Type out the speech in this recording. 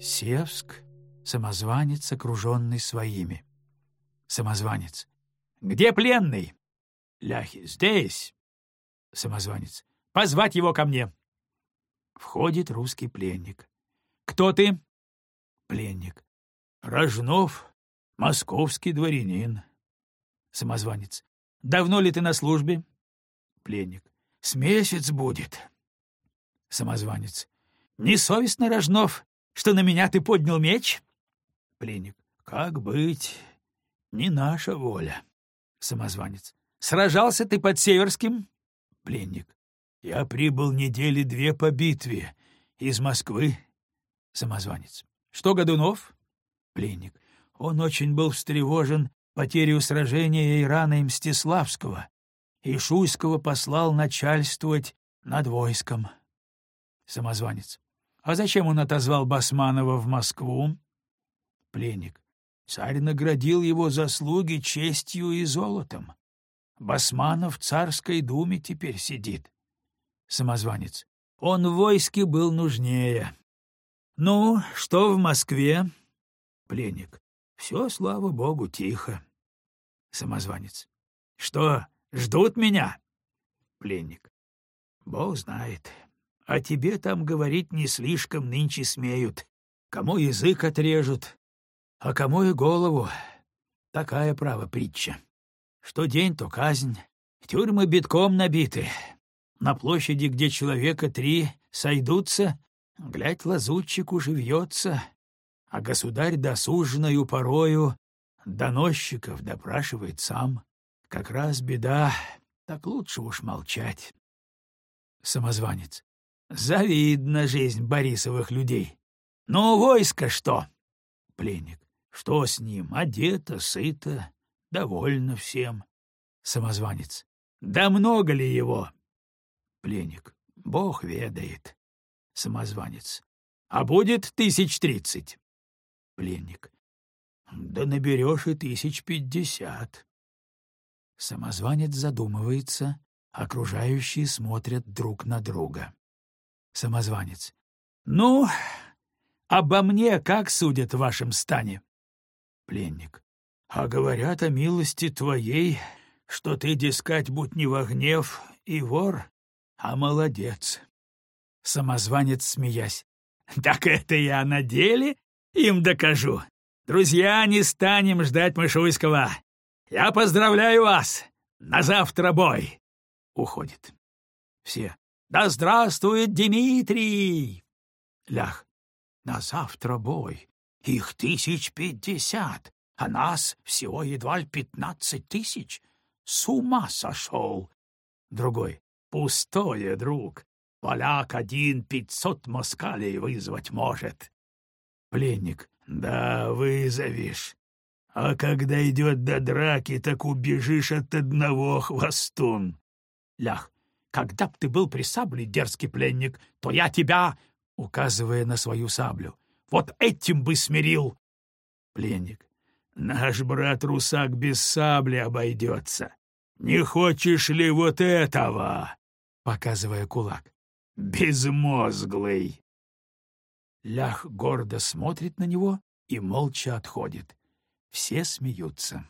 Севск, самозванец, окруженный своими. Самозванец. «Где пленный?» Ляхи. «Здесь». Самозванец. «Позвать его ко мне». Входит русский пленник. «Кто ты?» Пленник. «Рожнов, московский дворянин». Самозванец. «Давно ли ты на службе?» Пленник. «С месяц будет». Самозванец. «Несовестно, Рожнов, что на меня ты поднял меч?» Пленник. «Как быть? Не наша воля». Самозванец. «Сражался ты под Северским?» Пленник. «Я прибыл недели две по битве. Из Москвы». Самозванец. «Что Годунов?» Пленник. Он очень был встревожен потерю сражения и раной Мстиславского, и Шуйского послал начальствовать над войском. Самозванец. А зачем он отозвал Басманова в Москву? Пленник. Царь наградил его заслуги честью и золотом. Басманов в царской думе теперь сидит. Самозванец. Он в войске был нужнее. Ну, что в Москве? Пленник. Все, слава богу, тихо. Самозванец. Что, ждут меня? Пленник. Бог знает. А тебе там говорить не слишком нынче смеют. Кому язык отрежут, а кому и голову. Такая право притча. Что день, то казнь. Тюрьмы битком набиты. На площади, где человека три сойдутся, глядь, лазутчик уживется, а государь досуженную порою доносчиков допрашивает сам. Как раз беда, так лучше уж молчать. Самозванец. Завидна жизнь Борисовых людей. Но войско что? Пленник. Что с ним? Одето, сыто, довольно всем. Самозванец. Да много ли его? Пленник. Бог ведает. Самозванец. А будет тысяч тридцать. Пленник. Да наберешь и тысяч пятьдесят. Самозванец задумывается, окружающие смотрят друг на друга. Самозванец. «Ну, обо мне как судят в вашем стане?» Пленник. «А говорят о милости твоей, что ты, дескать, будь не во гнев и вор, а молодец». Самозванец, смеясь. «Так это я на деле им докажу. Друзья, не станем ждать Мышуйского. Я поздравляю вас. На завтра бой!» Уходит. Все. Да здравствует Дмитрий! Лях. На завтра бой. Их тысяч пятьдесят, а нас всего едва ли пятнадцать тысяч. С ума сошел. Другой. Пустое, друг. Поляк один пятьсот москалей вызвать может. Пленник. Да, вызовешь. А когда идет до драки, так убежишь от одного хвостун. Лях. Когда б ты был при сабле, дерзкий пленник, то я тебя, указывая на свою саблю, вот этим бы смирил. Пленник. Наш брат-русак без сабли обойдется. Не хочешь ли вот этого? Показывая кулак. Безмозглый. Лях гордо смотрит на него и молча отходит. Все смеются.